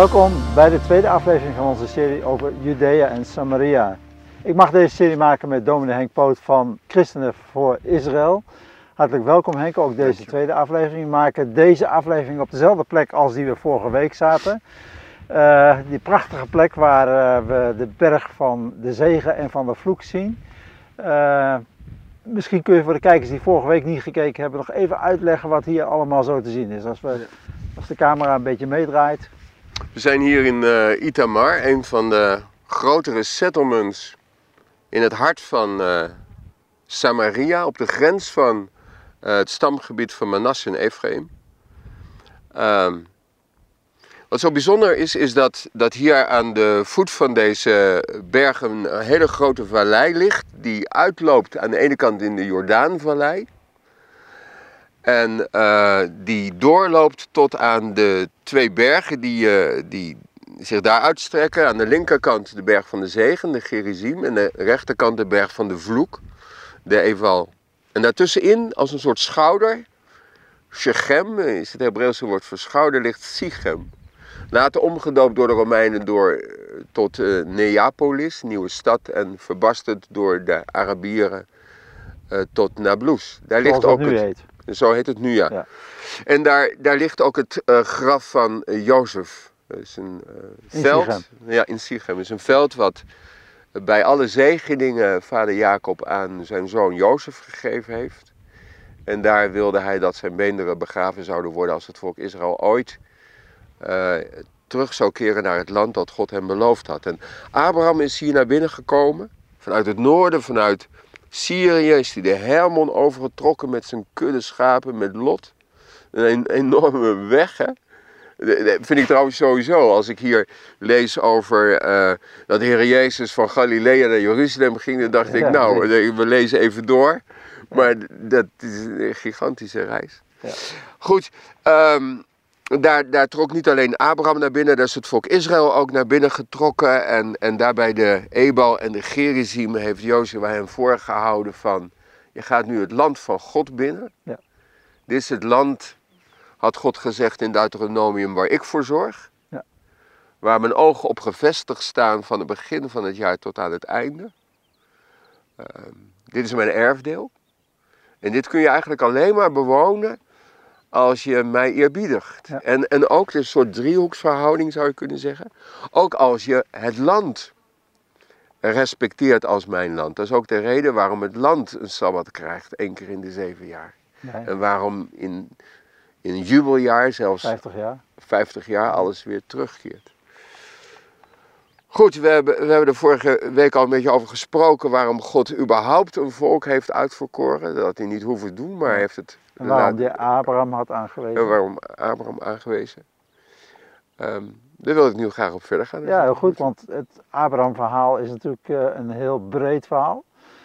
Welkom bij de tweede aflevering van onze serie over Judea en Samaria. Ik mag deze serie maken met dominee Henk Poot van Christenen voor Israël. Hartelijk welkom Henk, ook deze tweede aflevering. We maken deze aflevering op dezelfde plek als die we vorige week zaten. Uh, die prachtige plek waar uh, we de berg van de zegen en van de vloek zien. Uh, misschien kun je voor de kijkers die vorige week niet gekeken hebben nog even uitleggen wat hier allemaal zo te zien is. Als, we, als de camera een beetje meedraait. We zijn hier in uh, Itamar, een van de grotere settlements in het hart van uh, Samaria, op de grens van uh, het stamgebied van Manasse en Ephraim. Uh, wat zo bijzonder is, is dat, dat hier aan de voet van deze bergen een hele grote vallei ligt, die uitloopt aan de ene kant in de Jordaanvallei. En uh, die doorloopt tot aan de twee bergen die, uh, die zich daar uitstrekken. Aan de linkerkant de berg van de Zegen, de Gerizim. En de rechterkant de berg van de Vloek, de Eval. En daartussenin, als een soort schouder, Shechem, is het Hebreeuwse woord voor schouder, ligt Sichem. Later omgedoopt door de Romeinen door, tot uh, Neapolis, nieuwe stad. En verbasterd door de Arabieren tot Nablus. Daar Zoals ligt ook het, heet. Zo heet het nu, ja. ja. En daar, daar ligt ook het uh, graf van uh, Jozef. Dat is een uh, veld. Ja, in Sichem. Het is een veld wat bij alle zegeningen vader Jacob aan zijn zoon Jozef gegeven heeft. En daar wilde hij dat zijn beenderen begraven zouden worden als het volk Israël ooit terug zou keren naar het land dat God hem beloofd had. En Abraham is hier naar binnen gekomen, vanuit het noorden, vanuit Syrië is hij de Hermon overgetrokken met zijn kudde schapen, met Lot. Een enorme weg, hè. Dat vind ik trouwens sowieso. Als ik hier lees over uh, dat de Heer Jezus van Galilea naar Jeruzalem ging, dan dacht ik, nou, we lezen even door. Maar dat is een gigantische reis. Ja. Goed, um, daar, daar trok niet alleen Abraham naar binnen, daar is het volk Israël ook naar binnen getrokken. En, en daarbij de Ebal en de Gerizim heeft Jozef hem voorgehouden van... Je gaat nu het land van God binnen. Ja. Dit is het land, had God gezegd in Deuteronomium, waar ik voor zorg. Ja. Waar mijn ogen op gevestigd staan van het begin van het jaar tot aan het einde. Uh, dit is mijn erfdeel. En dit kun je eigenlijk alleen maar bewonen als je mij eerbiedigt. Ja. En, en ook een soort driehoeksverhouding zou je kunnen zeggen. Ook als je het land respecteert als mijn land. Dat is ook de reden waarom het land een sabbat krijgt, één keer in de zeven jaar. Ja, En waarom in, in een jubeljaar, zelfs 50 jaar. 50 jaar, alles weer terugkeert. Goed, we hebben, we hebben er vorige week al een beetje over gesproken waarom God überhaupt een volk heeft uitverkoren. Dat had hij niet hoeven doen, maar hij heeft het En waarom die Abraham had aangewezen. en waarom Abraham aangewezen. Um, daar wil ik nu graag op verder gaan. Ja, heel goed, want het Abraham-verhaal is natuurlijk uh, een heel breed verhaal.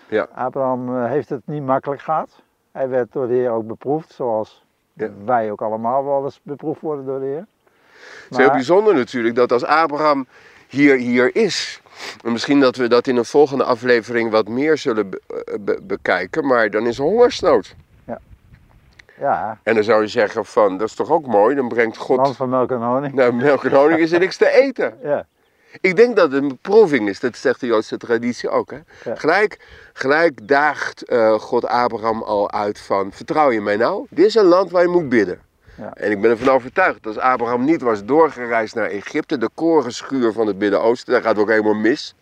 Ja. Abraham uh, heeft het niet makkelijk gehad. Hij werd door de Heer ook beproefd, zoals Ja. wij ook allemaal wel eens beproefd worden door de Heer. Het is heel bijzonder natuurlijk dat als Abraham hier, hier is. En misschien dat we dat in een volgende aflevering wat meer zullen be- eh, be- bekijken, maar dan is er hongersnood. Ja, En dan zou je zeggen van, dat is toch ook mooi, dan brengt God land van melk en honing. naar melk en honing is er niks te eten. Ja, Ik denk dat het een beproeving is, dat zegt de Joodse traditie ook. Hè? Ja. Gelijk, gelijk daagt eh, God Abraham al uit van, vertrouw je mij nou? Dit is een land waar je moet bidden. Ja. En ik ben ervan overtuigd, dat als Abraham niet was doorgereisd naar Egypte, de korenschuur van het Midden-Oosten, daar gaat het ook helemaal mis.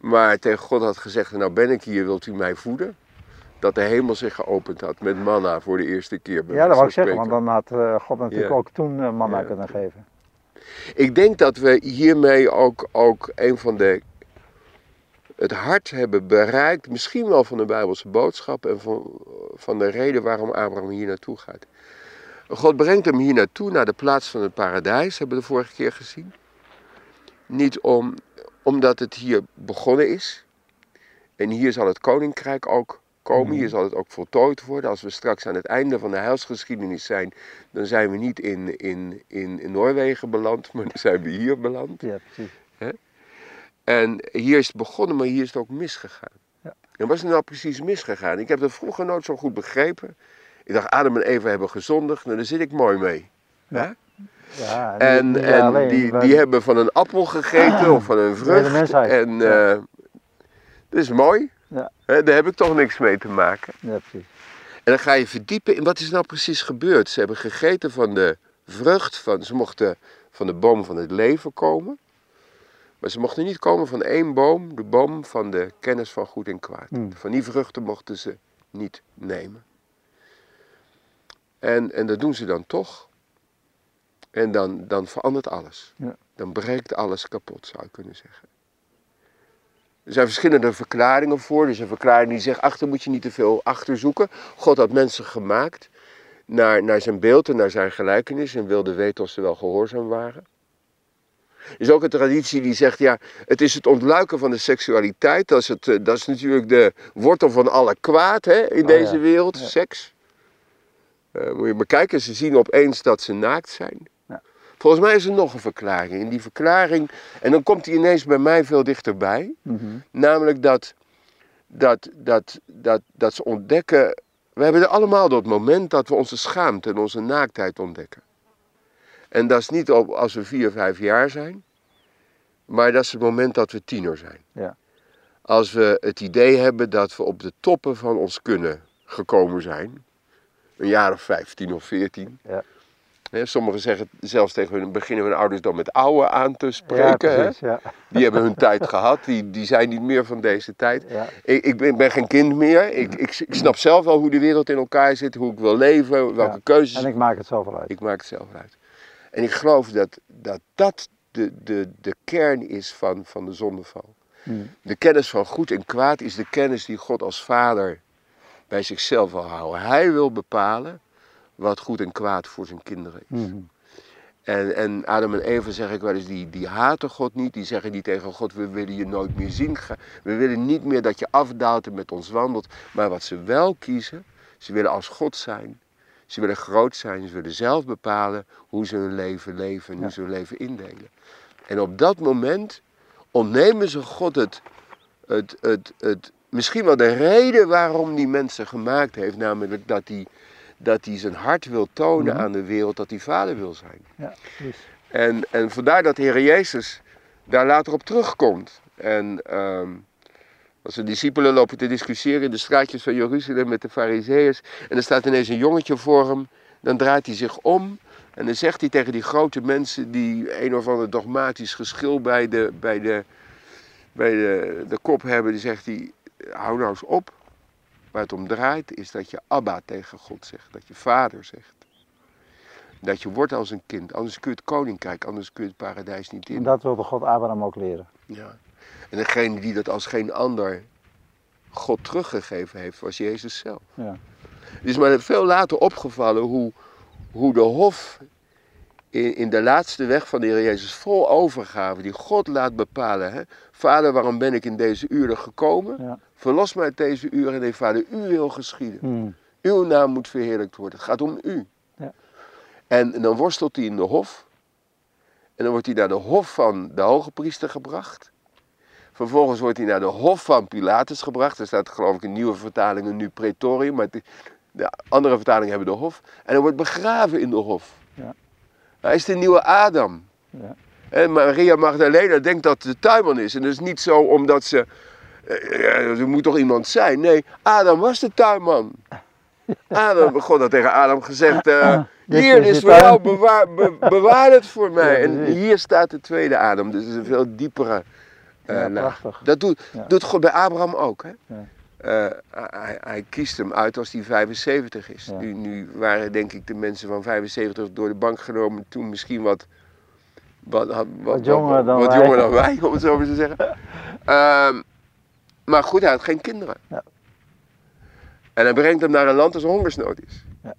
Maar tegen God had gezegd, nou ben ik hier, wilt u mij voeden? Dat de hemel zich geopend had met manna voor de eerste keer. ja dat wou ik zeggen, want dan had eh, God natuurlijk Ja. ook toen eh, manna Ja. kunnen geven. Ik denk dat we hiermee ook, ook een van de. het hart hebben bereikt, misschien wel van de Bijbelse boodschap en van, van de reden waarom Abraham hier naartoe gaat. God brengt hem hier naartoe, naar de plaats van het paradijs, hebben we de vorige keer gezien. Niet om, omdat het hier begonnen is. En hier zal het koninkrijk ook komen, hier zal het ook voltooid worden. Als we straks aan het einde van de heilsgeschiedenis zijn, dan zijn we niet in, in, in, in Noorwegen beland, maar dan zijn we hier beland. Ja, precies. En hier is het begonnen, maar hier is het ook misgegaan. Ja. En wat is er nou precies misgegaan? Ik heb dat vroeger nooit zo goed begrepen. Ik dacht, Adam en Eva hebben gezondigd, nou daar zit ik mooi mee. Ja. Ja, En, en alleen, die, maar- die hebben van een appel gegeten of van een vrucht. En eh, dat is mooi. Ja. Daar heb ik toch niks mee te maken. Ja, precies. En dan ga je verdiepen in wat is nou precies gebeurd. Ze hebben gegeten van de vrucht, van, ze mochten van de boom van het leven komen. Maar ze mochten niet komen van één boom, de boom van de kennis van goed en kwaad. Hmm. Van die vruchten mochten ze niet nemen. En, en dat doen ze dan toch. En dan, dan verandert alles. Ja. Dan breekt alles kapot, zou je kunnen zeggen. Er zijn verschillende verklaringen voor. Er is een verklaring die zegt, achter moet je niet te veel achterzoeken. God had mensen gemaakt naar, naar zijn beeld en naar zijn gelijkenis en wilde weten of ze wel gehoorzaam waren. Er is ook een traditie die zegt, ja, het is het ontluiken van de seksualiteit. Dat is, het, eh, dat is natuurlijk de wortel van alle kwaad hè, in Oh, deze ja. wereld, Ja. seks. Eh, moet je maar kijken, ze zien opeens dat ze naakt zijn. Volgens mij is er nog een verklaring. En die verklaring, en dan komt die ineens bij mij veel dichterbij. Mhm. Namelijk dat, dat, dat, dat, dat ze ontdekken. We hebben er allemaal dat moment dat we onze schaamte en onze naaktheid ontdekken. En dat is niet op, als we vier, vijf jaar zijn, maar dat is het moment dat we tiener zijn. Ja. Als we het idee hebben dat we op de toppen van ons kunnen gekomen zijn, een jaar of vijftien of veertien. Ja. Sommigen zeggen zelfs tegen hun, beginnen hun ouders dan met ouwe aan te Ja, spreken. hè? precies. Ja. Die hebben hun tijd gehad, die, die zijn niet meer van deze tijd. Ja. Ik, ik ben, ben geen kind meer. Ik, ik, ik snap zelf wel hoe de wereld in elkaar zit, hoe ik wil leven, welke Ja. keuzes. En ik maak het zelf wel uit. Ik maak het zelf uit. En ik geloof dat dat, dat de, de, de kern is van, van de zondeval. Hmm. De kennis van goed en kwaad is de kennis die God als vader bij zichzelf wil houden. Hij wil bepalen wat goed en kwaad voor zijn kinderen is. Mhm. En, en Adam en Eva zeg ik wel eens, die, die haten God niet. Die zeggen niet tegen God, we willen je nooit meer zien. We willen niet meer dat je afdaalt en met ons wandelt. Maar wat ze wel kiezen, ze willen als God zijn. Ze willen groot zijn. Ze willen zelf bepalen hoe ze hun leven leven en hoe ze hun leven indelen. En op dat moment ontnemen ze God het, het, het, het, misschien wel de reden waarom die mensen gemaakt heeft. Namelijk dat hij, dat hij zijn hart wil tonen Mhm. aan de wereld dat hij vader wil zijn. Ja, precies. En, en vandaar dat Heer Jezus daar later op terugkomt. En ehm, als de discipelen lopen te discussiëren in de straatjes van Jeruzalem met de fariseeërs. En er staat ineens een jongetje voor hem. Dan draait hij zich om. En dan zegt hij tegen die grote mensen die een of ander dogmatisch geschil bij de, bij de, bij de, de kop hebben. Die zegt hij, hou nou eens op. Waar het om draait is dat je Abba tegen God zegt. Dat je vader zegt. Dat je wordt als een kind. Anders kun je het koninkrijk, anders kun je het paradijs niet in. En dat wilde God Abraham ook leren. Ja. En degene die dat als geen ander God teruggegeven heeft, was Jezus zelf. Ja. Het is mij veel later opgevallen hoe, hoe de hof in, in de laatste weg van de Heer Jezus vol overgave, die God laat bepalen. Hè? Vader, waarom ben ik in deze uren gekomen? Ja. Verlos mij uit deze uren en nee, vader, uw wil geschieden. Mhm. Uw naam moet verheerlijkt worden. Het gaat om u. Ja. En, en dan worstelt hij in de hof. En dan wordt hij naar de hof van de hoge priester gebracht. Vervolgens wordt hij naar de hof van Pilatus gebracht. Er staat geloof ik in nieuwe vertalingen nu pretorium. Maar de andere vertalingen hebben de hof. En hij wordt begraven in de hof. Hij is de nieuwe Adam. Ja. En Maria Magdalena denkt dat het de tuinman is. En dat is niet zo omdat ze... eh, ja, er moet toch iemand zijn? Nee, Adam was de tuinman. Adam, God had tegen Adam gezegd... eh, hier is is je voor tuin." jou, bewaar, be- bewaar het voor mij. En hier staat de tweede Adam. Dus het is een veel diepere eh, Ja, laag. prachtig. Dat doet, Ja. doet God bij Abraham ook. Hè? Ja. Eh, hij, hij kiest hem uit als hij 75 is. Ja. Nu, nu waren denk ik de mensen van 75 door de bank genomen toen misschien wat, wat, wat, wat, jonger dan wat wij. jonger dan wij, om het zo maar te zeggen. Ehm, maar goed, hij had geen kinderen. Ja. En hij brengt hem naar een land als er hongersnood is. Ja.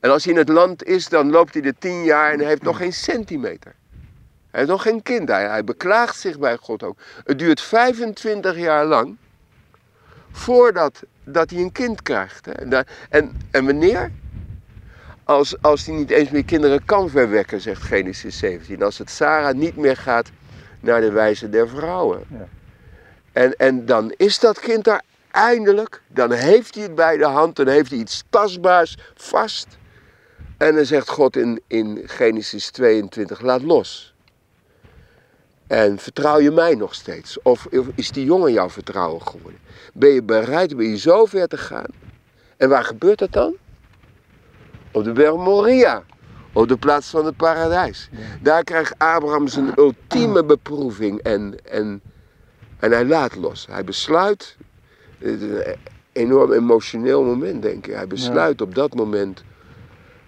En als hij in het land is, dan loopt hij er tien jaar en hij heeft nog geen centimeter. Hij heeft nog geen kind. Hij, hij beklaagt zich bij God ook. Het duurt 25 jaar lang voordat dat hij een kind krijgt. Hè. En, en wanneer? Als, als hij niet eens meer kinderen kan verwekken, zegt Genesis 17. Als het Sarah niet meer gaat naar de wijze der vrouwen. Ja. En, en dan is dat kind daar eindelijk. Dan heeft hij het bij de hand. Dan heeft hij iets tastbaars vast. En dan zegt God in, in Genesis 22, laat los. En vertrouw je mij nog steeds? Of is die jongen jouw vertrouwen geworden? Ben je bereid, ben je zo ver te gaan? En waar gebeurt dat dan? Op de berg Moria. Op de plaats van het paradijs. Daar krijgt Abraham zijn ultieme beproeving en, en, en hij laat los. Hij besluit, het is een enorm emotioneel moment denk ik. Hij besluit op dat moment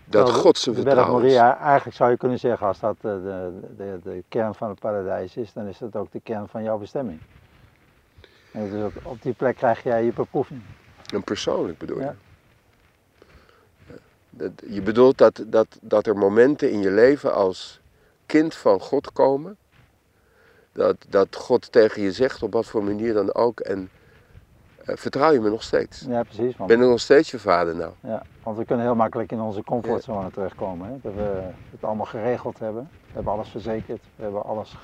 dat Nou, God zijn de vertrouwen is. Moria, eigenlijk zou je kunnen zeggen, als dat de, de, de, de kern van het paradijs is, dan is dat ook de kern van jouw bestemming. En dus op, op die plek krijg jij je beproeving. En persoonlijk bedoel je? Ja. Ja. Dat, je bedoelt dat, dat, dat er momenten in je leven als kind van God komen. Dat, dat God tegen je zegt, op wat voor manier dan ook. En eh, vertrouw je me nog steeds? Ja, precies. Want, Ben ik nog steeds je vader nou? ja, want we kunnen heel makkelijk in onze comfortzone terechtkomen. Hè? Dat we het allemaal geregeld hebben. We hebben alles verzekerd. We hebben alles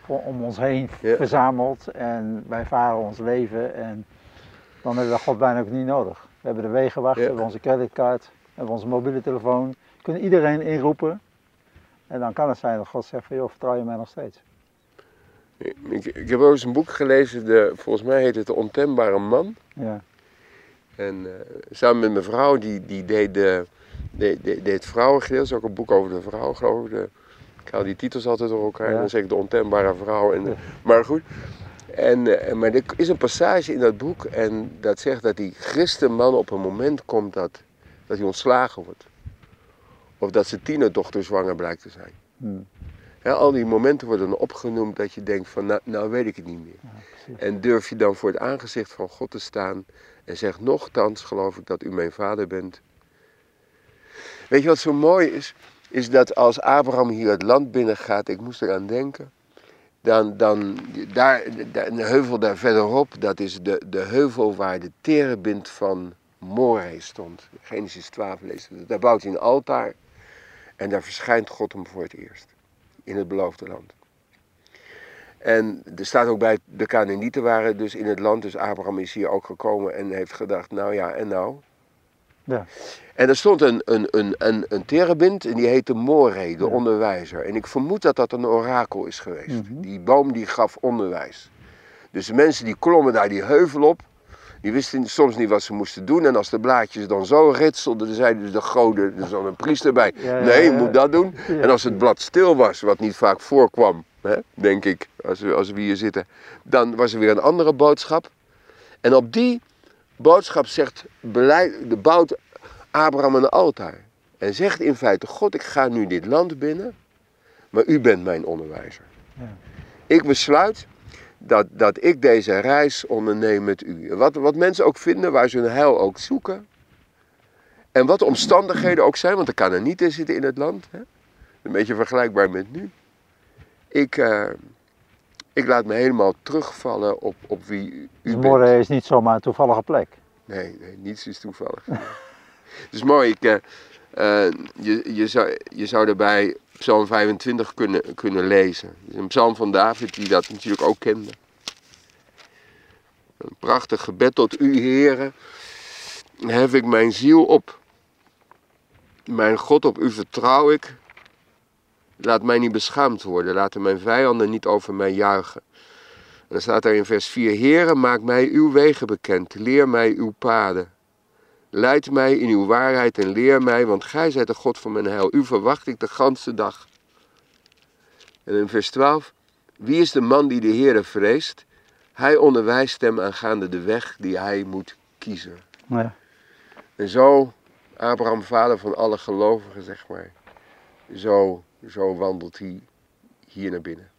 voor, om ons heen Ja. verzameld. En wij varen ons leven. En dan hebben we God bijna ook niet nodig. We hebben de wegenwacht, we hebben onze creditcard, we hebben onze mobiele telefoon. We kunnen iedereen inroepen. En dan kan het zijn dat God zegt van, joh, vertrouw je mij nog steeds. Ik, ik heb ook eens een boek gelezen, de, volgens mij heet het De Ontembare Man. Ja, En eh, samen met mijn vrouw, die, die deed, de, deed het vrouwengedeelte. Is ook een boek over de vrouw, geloof ik. De, ik haal die titels altijd door elkaar. Ja. En dan zeg ik de ontembare vrouw. En, Ja. Maar goed. En, eh, maar er is een passage in dat boek en dat zegt dat die christenman op een moment komt dat, dat hij ontslagen wordt. Of dat zijn tienerdochter zwanger blijkt te zijn. hm, Hè, al die momenten worden dan opgenoemd dat je denkt van nou, nou weet ik het niet meer. ja. En durf je dan voor het aangezicht van God te staan en zeg nochtans geloof ik dat u mijn vader bent. Weet je wat zo mooi is? Is dat als Abraham hier het land binnengaat, ik moest eraan denken, dan, dan daar, een heuvel daar verderop, dat is de, de heuvel waar de terebint van Moreh stond. Genesis 12 lezen. Daar bouwt hij een altaar en daar verschijnt God hem voor het eerst in het beloofde land. En er staat ook bij, de Canaanieten waren dus in het land, dus Abraham is hier ook gekomen en heeft gedacht, nou ja, en nou? Ja. En er stond een, een, een, een, een terebint en die heette Moreh, de Ja. onderwijzer. En ik vermoed dat dat een orakel is geweest. Mhm. Die boom die gaf onderwijs. Dus de mensen die klommen daar die heuvel op, die wisten soms niet wat ze moesten doen. En als de blaadjes dan zo ritselden, dan zeiden de goden, er zat een priester bij. Ja, ja, nee, je moet dat doen. En als het blad stil was, wat niet vaak voorkwam, hè, denk ik, als we, als we hier zitten, dan was er weer een andere boodschap. En op die boodschap zegt, de bouwt Abraham een altaar. En zegt in feite, God, ik ga nu dit land binnen, maar u bent mijn onderwijzer. Ja. Ik besluit dat, dat ik deze reis onderneem met u. Wat, wat mensen ook vinden, waar ze hun heil ook zoeken. En wat de omstandigheden ook zijn, want er kan er niet in zitten in het land. Hè? Een beetje vergelijkbaar met nu. Ik, eh, ik laat me helemaal terugvallen op, op wie u Dus bent. Is niet zomaar een toevallige plek. Nee, nee, niets is toevallig. Het is mooi. Ik, eh, eh, je, je, zou, je zou daarbij Psalm 25 kunnen, kunnen lezen. Het is een psalm van David die dat natuurlijk ook kende. Een prachtig gebed tot u, heren. Hef ik mijn ziel op. Mijn God, op u vertrouw ik. Laat mij niet beschaamd worden. Laten mijn vijanden niet over mij juichen. En dan staat er in vers 4: Heren, maak mij uw wegen bekend. Leer mij uw paden. Leid mij in uw waarheid en leer mij, want gij zijt de God van mijn heil. U verwacht ik de ganse dag. En in vers 12: Wie is de man die de Heere vreest? Hij onderwijst hem aangaande de weg die hij moet kiezen. Ja. En zo, Abraham, vader van alle gelovigen, zeg maar, zo, zo wandelt hij hier naar binnen.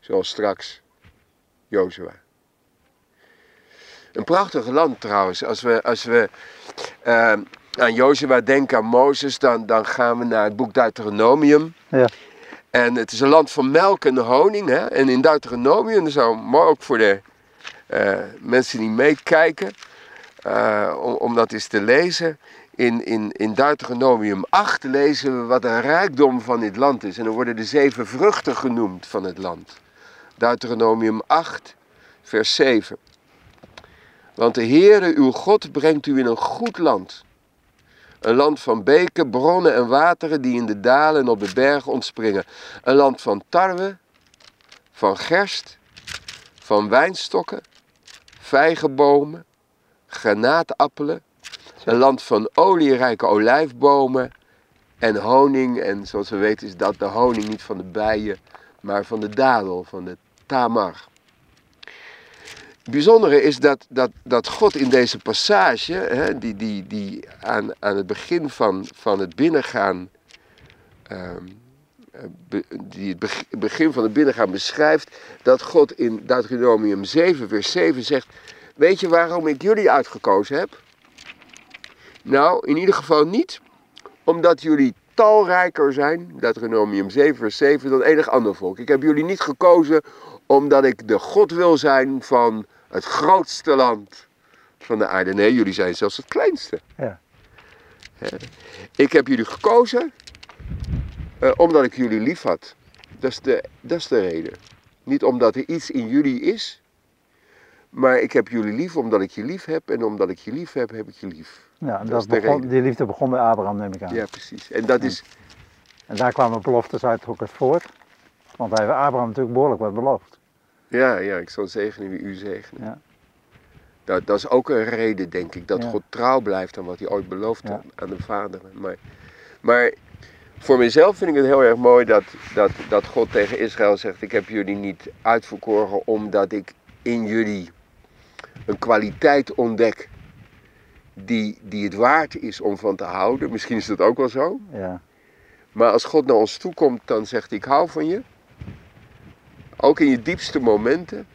Zoals straks Jozua. Een prachtig land trouwens. Als we, als we eh, aan Jozua denken, aan Mozes, dan, dan gaan we naar het boek Deuteronomium. Ja. En het is een land van melk en honing. Hè? En in Deuteronomium, dat is ook mooi ook voor de eh, mensen die meekijken, eh, om, om dat eens te lezen. In, in, in Deuteronomium 8 lezen we wat de rijkdom van dit land is. En dan worden de zeven vruchten genoemd van het land. Deuteronomium 8, vers 7. Want de Heere uw God brengt u in een goed land, Een land van beken, bronnen en wateren die in de dalen en op de bergen ontspringen. Een land van tarwe, van gerst, van wijnstokken, vijgenbomen, granaatappelen. Een land van olierijke olijfbomen en honing. En zoals we weten is dat de honing niet van de bijen, maar van de dadel, van de tamar. Bijzondere is dat, dat, dat God in deze passage, hè, die, die, die aan, aan het begin van, van het binnengaan, ehm, eh, die het beg- begin van het binnengaan beschrijft, dat God in Deuteronomium 7, vers 7 zegt, weet je waarom ik jullie uitgekozen heb? Nou, in ieder geval niet omdat jullie talrijker zijn, Deuteronomium 7, vers 7, dan enig ander volk. Ik heb jullie niet gekozen omdat ik de God wil zijn van het grootste land van de aarde. Nee, jullie zijn zelfs het kleinste. Ja. Ik heb jullie gekozen eh, omdat ik jullie lief had. Dat is, de, dat is de reden. Niet omdat er iets in jullie is, maar ik heb jullie lief omdat ik je lief heb. En omdat ik je lief heb, heb ik je lief. Ja, en Dat begon, die liefde begon bij Abraham, neem ik aan. Ja, precies. En dat is, En daar kwamen beloftes uit ook uit voort. Want hij heeft Abraham natuurlijk behoorlijk wat beloofd. Ja, ja, ik zal zegenen wie u zegenen. Ja. Dat, dat is ook een reden, denk ik, dat Ja. God trouw blijft aan wat hij ooit beloofd Ja. aan, aan de Vader. Maar, maar voor mezelf vind ik het heel erg mooi dat, dat, dat God tegen Israël zegt: Ik heb jullie niet uitverkoren omdat ik in jullie een kwaliteit ontdek die, die het waard is om van te houden. Misschien is dat ook wel zo. Ja. Maar als God naar ons toe komt, dan zegt hij: Ik hou van je. Ook in je diepste momenten,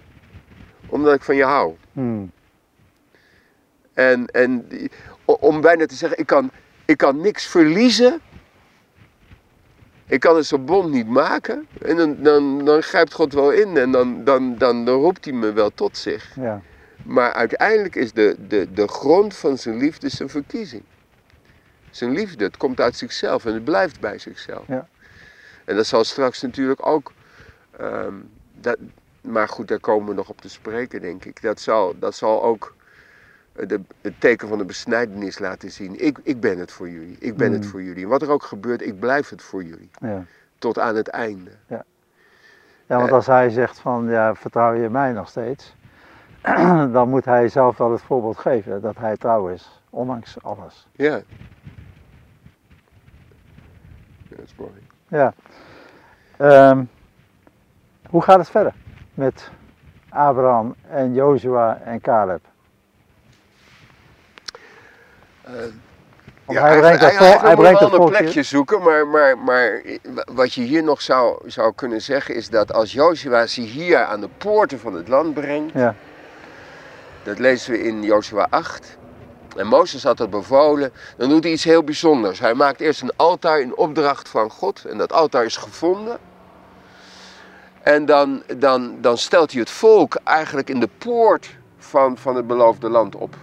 omdat ik van je hou. Hmm. En, en om bijna te zeggen, ik kan, ik kan niks verliezen. Ik kan een verbond niet maken. En dan, dan, dan grijpt God wel in en dan, dan, dan, dan roept hij me wel tot zich. ja. Maar uiteindelijk is de, de, de grond van zijn liefde zijn verkiezing. Zijn liefde, het komt uit zichzelf en het blijft bij zichzelf. Ja. En dat zal straks natuurlijk ook. ehm, dat, maar goed, daar komen we nog op te spreken, denk ik. Dat zal, dat zal ook de, het teken van de besnijdenis laten zien. Ik, ik ben het voor jullie. Ik ben het Mm. voor jullie. En wat er ook gebeurt, ik blijf het voor jullie. Ja. Tot aan het einde. ja, want Eh. als hij zegt van ja, vertrouw je mij nog steeds, dan moet hij zelf wel het voorbeeld geven dat hij trouw is, ondanks alles. Ja. Ja, dat is mooi. Ja. Ehm, hoe gaat het verder met Abraham en Jozua en Caleb? Want hij brengt het vol, hij brengt wel een plekje zoeken, maar, maar, maar wat je hier nog zou, zou kunnen zeggen is dat als Joshua ze hier aan de poorten van het land brengt, Ja, dat lezen we in Joshua 8, en Mozes had dat bevolen, dan doet hij iets heel bijzonders. Hij maakt eerst een altaar in opdracht van God en dat altaar is gevonden. En dan, dan, dan stelt hij het volk eigenlijk in de poort van, van het beloofde land op.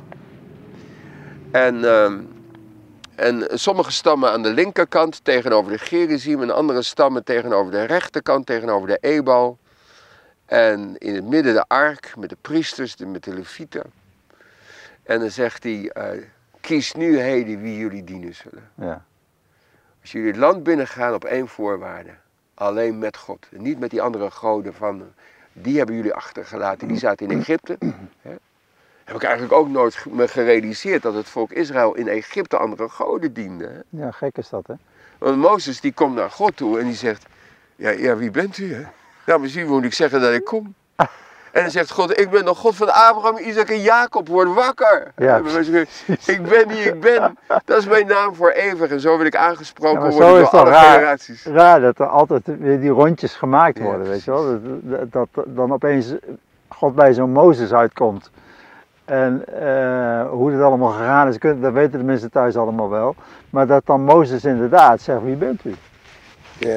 En, ehm, en sommige stammen aan de linkerkant tegenover de Gerizim en andere stammen tegenover de rechterkant tegenover de Ebal. En in het midden de ark met de priesters, de- met de levieten. En dan zegt hij, eh, kies nu heden wie jullie dienen zullen. ja, Als jullie het land binnengaan op één voorwaarde. Alleen met God. Niet met die andere goden van, die hebben jullie achtergelaten. Die zaten in Egypte. Hè. Heb ik eigenlijk ook nooit me gerealiseerd dat het volk Israël in Egypte andere goden diende. Hè. ja, gek is dat hè. Want Mozes die komt naar God toe en die zegt, ja, ja wie bent u? Hè? Nou, misschien moet ik zeggen dat ik kom. En dan zegt God, ik ben de God van Abraham, Isaac en Jacob, word wakker. Ja, ik ben die ik ben. Dat is mijn naam voor eeuwig. En zo wil ik aangesproken Ja, worden door alle raar. generaties. Raar dat er altijd weer die rondjes gemaakt Ja, worden, weet je wel. Dat, dat, dat dan opeens God bij zo'n Mozes uitkomt. En eh, hoe dit allemaal gegaan is, dat weten de mensen thuis allemaal wel. Maar dat dan Mozes inderdaad zegt, wie bent u? Ja.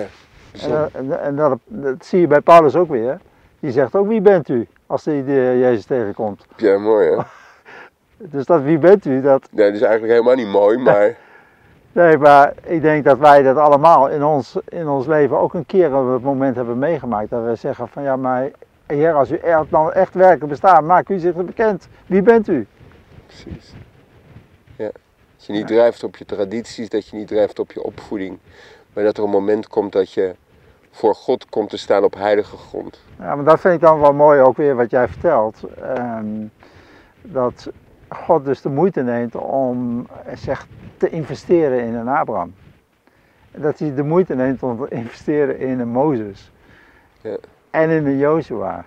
En, dat- en, en dat, dat zie je bij Paulus ook weer. Die zegt ook, wie bent u? Als hij de Jezus tegenkomt. Ja, mooi hè? Dus dat wie bent u, dat, Nee, dat is eigenlijk helemaal niet mooi, maar Nee, maar ik denk dat wij dat allemaal in ons, in ons leven ook een keer op het moment hebben meegemaakt. Dat we zeggen van ja, maar Heer, als u echt, dan echt werkelijk bestaat, maak u zich bekend. Wie bent u? precies. Dat je niet drijft op je tradities, dat je niet drijft op je opvoeding. Maar dat er een moment komt dat je voor God komt te staan op heilige grond. Ja, maar dat vind ik dan wel mooi ook weer wat jij vertelt. Ehm, dat God dus de moeite neemt om eh, zeg, te investeren in een Abraham. Dat hij de moeite neemt om te investeren in een Mozes. Ja. En in een Joshua.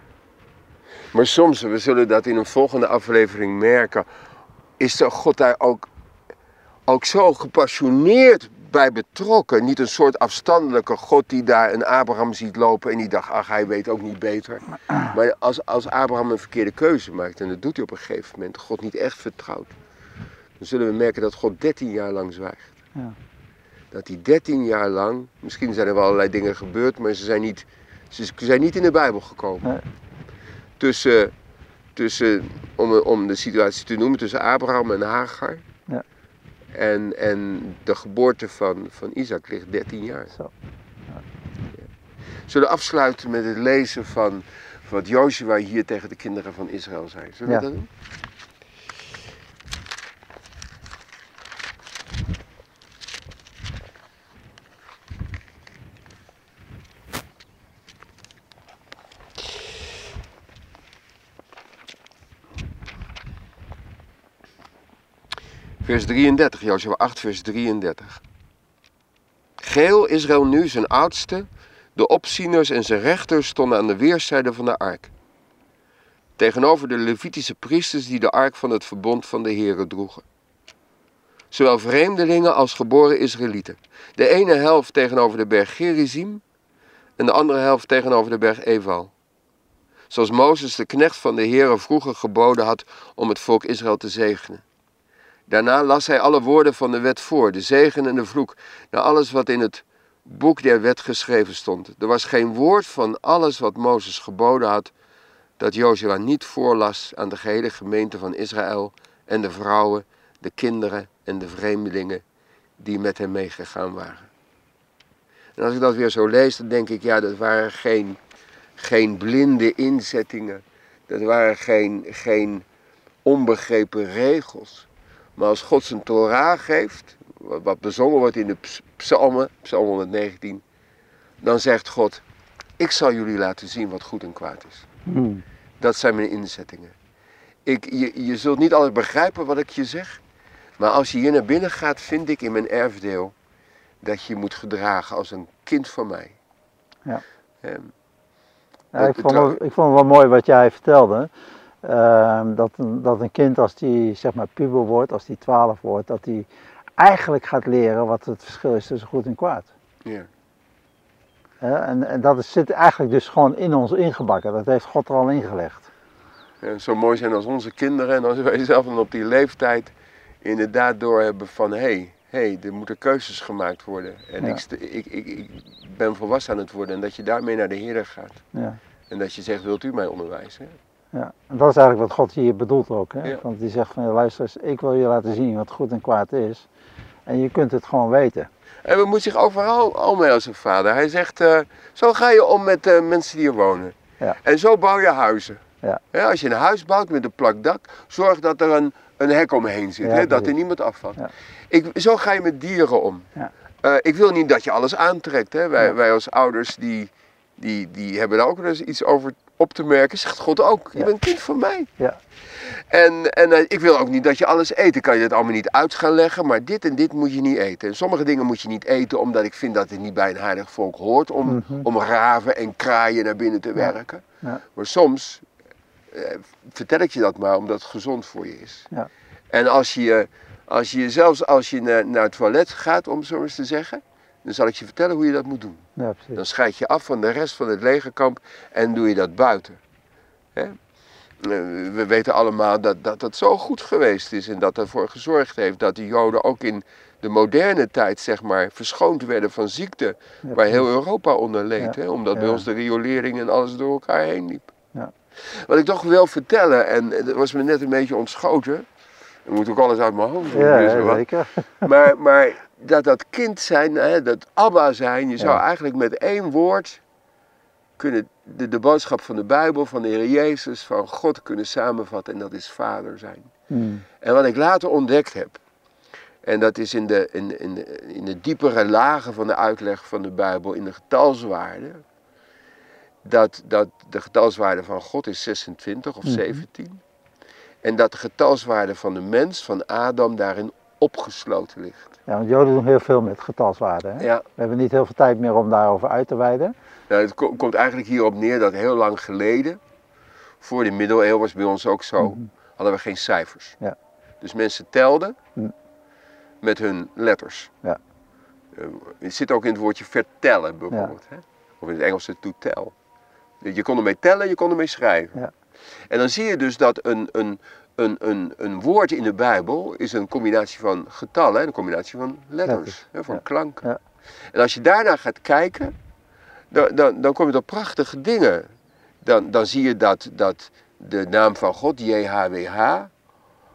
Maar soms, we zullen dat in een volgende aflevering merken, is de God daar ook, ook zo gepassioneerd bij betrokken. Niet een soort afstandelijke God die daar een Abraham ziet lopen en die dacht, ach hij weet ook niet beter. Maar als, als Abraham een verkeerde keuze maakt, en dat doet hij op een gegeven moment, God niet echt vertrouwt, dan zullen we merken dat God 13 jaar lang zwijgt. Ja. Dat hij 13 jaar lang, misschien zijn er wel allerlei dingen gebeurd, maar ze zijn niet, ze zijn niet in de Bijbel gekomen. Nee. Tussen, tussen om, om de situatie te noemen, tussen Abraham en Hagar. En, en de geboorte van, van Isaac ligt 13 jaar. Zo. Zullen we afsluiten met het lezen van wat Joshua hier tegen de kinderen van Israël zei. Zullen we Ja. dat doen? Vers 33, Joshua 8, vers 33. Geel Israël nu, zijn oudste, de opzieners en zijn rechters stonden aan de weerszijde van de ark. Tegenover de Levitische priesters die de ark van het verbond van de Here droegen. Zowel vreemdelingen als geboren Israëlieten. De ene helft tegenover de berg Gerizim en de andere helft tegenover de berg Eval. Zoals Mozes de knecht van de Here vroeger geboden had om het volk Israël te zegenen. Daarna las hij alle woorden van de wet voor, de zegen en de vloek, naar alles wat in het boek der wet geschreven stond. Er was geen woord van alles wat Mozes geboden had, dat Jozua niet voorlas aan de gehele gemeente van Israël en de vrouwen, de kinderen en de vreemdelingen die met hem meegegaan waren. En als ik dat weer zo lees, dan denk ik, ja, dat waren geen, geen blinde inzettingen, dat waren geen, geen onbegrepen regels. Maar als God zijn Torah geeft, wat bezongen wordt in de ps- psalmen, psalm 119, dan zegt God, ik zal jullie laten zien wat goed en kwaad is. Hmm. Dat zijn mijn inzettingen. Ik, je, je zult niet altijd begrijpen wat ik je zeg, maar als je hier naar binnen gaat, vind ik in mijn erfdeel dat je je moet gedragen als een kind van mij. Ja. Ehm, Ja, ik, vond het, ik vond het wel mooi wat jij vertelde. Ehm, dat, een, dat een kind als die zeg maar puber wordt, als die 12 wordt, dat die eigenlijk gaat leren wat het verschil is tussen goed en kwaad. ja. En, en dat is, zit eigenlijk dus gewoon in ons ingebakken. Dat heeft God er al ingelegd. En zou mooi zijn als onze kinderen en als wij zelf dan op die leeftijd inderdaad doorhebben van hé, hey, hey, er moeten keuzes gemaakt worden. En Ja. ik, st- ik, ik, ik ben volwassen aan het worden en dat je daarmee naar de Heer gaat. Ja. En dat je zegt, wilt u mij onderwijzen? Ja. En dat is eigenlijk wat God hier bedoelt ook. Hè? Ja. Want die zegt van luister eens, ik wil je laten zien wat goed en kwaad is. En je kunt het gewoon weten. En we moeten zich overal al mee als een vader. Hij zegt, eh, zo ga je om met de mensen die hier wonen. Ja. En zo bouw je huizen. Ja. Als je een huis bouwt met een plak dak, zorg dat er een, een hek omheen zit. Ja, hè, dat er niemand afvalt. Ik, zo ga je met dieren om. Ja. Eh, ik wil niet dat je alles aantrekt. Hè. Wij, wij als ouders die, die, die hebben daar ook wel eens iets over op te merken. Zegt God ook, je Ja. bent kind van mij. Ja. En, en eh, ik wil ook niet dat je alles eet. Ik kan je dat allemaal niet uit gaan leggen, maar dit en dit moet je niet eten. En sommige dingen moet je niet eten omdat ik vind dat het niet bij een heilig volk hoort om, Mhm. om raven en kraaien naar binnen te werken. Ja. Maar soms eh, vertel ik je dat maar omdat het gezond voor je is. Ja. En als je, als je zelfs als je naar, naar het toilet gaat, om zo eens te zeggen, dan zal ik je vertellen hoe je dat moet doen. Ja. Dan scheid je af van de rest van het legerkamp en doe je dat buiten. Hè? Eh, We weten allemaal dat, dat dat zo goed geweest is en dat ervoor gezorgd heeft dat de Joden ook in de moderne tijd, zeg maar, verschoond werden van ziekten Ja, waar heel Europa onder leed. Ja. Omdat bij ons de riolering en alles door elkaar heen liep. Ja. Wat ik toch wil vertellen, en dat was me net een beetje ontschoten, ik moet ook alles uit mijn hoofd doen. Ja, dus ja, wat. zeker. Maar, maar dat dat kind zijn, hè, dat Abba zijn, je zou Ja. eigenlijk met één woord kunnen de, de boodschap van de Bijbel, van de Heer Jezus, van God kunnen samenvatten en dat is vader zijn. Hmm. En wat ik later ontdekt heb, En dat is in de, in, in, de, in de diepere lagen van de uitleg van de Bijbel, in de getalswaarde. Dat, dat de getalswaarde van God is 26 of 17. En dat de getalswaarde van de mens, van Adam, daarin opgesloten ligt. Ja, want Joden doen heel veel met getalswaarden. Hè? Ja. We hebben niet heel veel tijd meer om daarover uit te wijden. Nou, het ko- komt eigenlijk hierop neer dat heel lang geleden, voor de middeleeuwen was bij ons ook zo, hadden we geen cijfers. Ja. Dus mensen telden Mhm. met hun letters. Ja. Eh, het zit ook in het woordje vertellen bijvoorbeeld. Hè? Of in het Engelse to tell. Je kon ermee tellen, je kon ermee schrijven. Ja. En dan zie je dus dat een, een, een, een, een woord in de Bijbel is een combinatie van getallen en een combinatie van letters, Letters, hè, van ja. klanken. Ja. En als je daarna gaat kijken, dan, dan, dan kom je tot prachtige dingen. Dan, dan zie je dat, dat de naam van God, JHWH,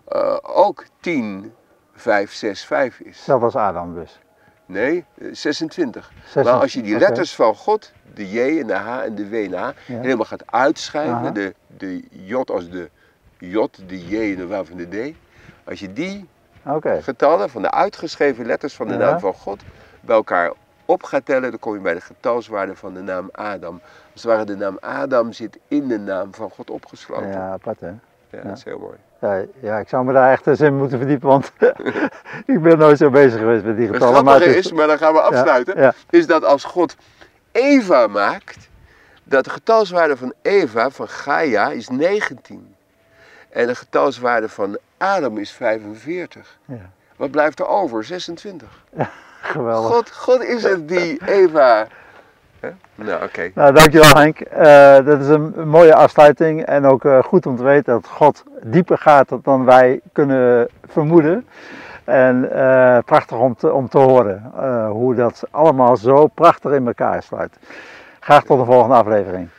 eh, ook 10, 5, 6, 5 is. Zelfs als Adam dus. Nee, eh, 26. 26, Maar als je die letters van God, de J en de H en de W en de H, Ja. helemaal gaat uitschrijven, Aha. de, de J als de J, de J en de W van de D. Als je die getallen van de uitgeschreven letters van de Ja. naam van God bij elkaar op gaat tellen, dan kom je bij de getalswaarde van de naam Adam. Als het ware de naam Adam zit in de naam van God opgesloten. Ja, Ja, apart hè. dat is heel mooi. Ja, ja, ik zou me daar echt eens in moeten verdiepen, want ik ben nooit zo bezig geweest met die Het getallen. grappige het is, maar dan gaan we afsluiten, Ja, is dat als God Eva maakt, dat de getalswaarde van Eva, van Gaia, is 19. En de getalswaarde van Adam is 45. ja, Wat blijft er over? 26. geweldig. God, God is het die Eva... Nou, oké. Nou, dankjewel Henk. Eh, dat is een, mooie afsluiting en ook eh, goed om te weten dat God dieper gaat dan wij kunnen vermoeden. En eh, prachtig om te, om te horen hoe dat allemaal zo prachtig in elkaar sluit. Graag tot de volgende aflevering.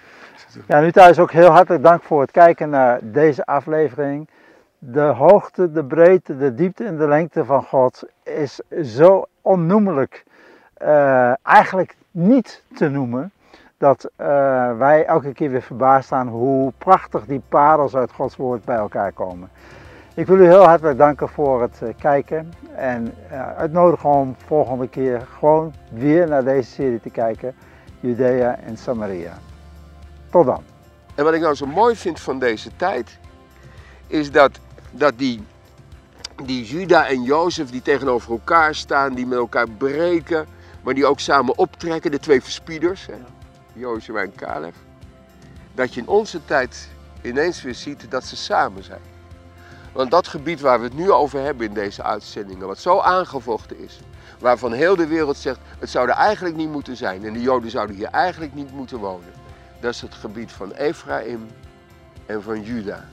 Ja, nu thuis ook heel hartelijk dank voor het kijken naar deze aflevering. De hoogte, de breedte, de diepte en de lengte van God is zo onnoemelijk eigenlijk niet te noemen. Dat eh, wij elke keer weer verbaasd staan hoe prachtig die parels uit Gods woord bij elkaar komen. Ik wil u heel hartelijk danken voor het eh, kijken en eh, uitnodigen om volgende keer gewoon weer naar deze serie te kijken. Judea en Samaria. Tot dan. En wat ik nou zo mooi vind van deze tijd, is dat, dat die, die Juda en Jozef die tegenover elkaar staan, die met elkaar breken, maar die ook samen optrekken, de twee verspieders, Jozef en Caleb, dat je in onze tijd ineens weer ziet dat ze samen zijn. Want dat gebied waar we het nu over hebben in deze uitzendingen, wat zo aangevochten is, waarvan heel de wereld zegt, het zou er eigenlijk niet moeten zijn en de Joden zouden hier eigenlijk niet moeten wonen. Dat is het gebied van Ephraim en van Juda.